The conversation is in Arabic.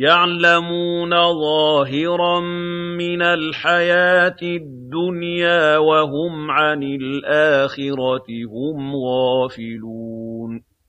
يَعْلَمُونَ ظَاهِرًا مِّنَ الْحَيَاةِ الدُّنْيَا وَهُمْ عَنِ الْآخِرَةِ هُمْ غَافِلُونَ.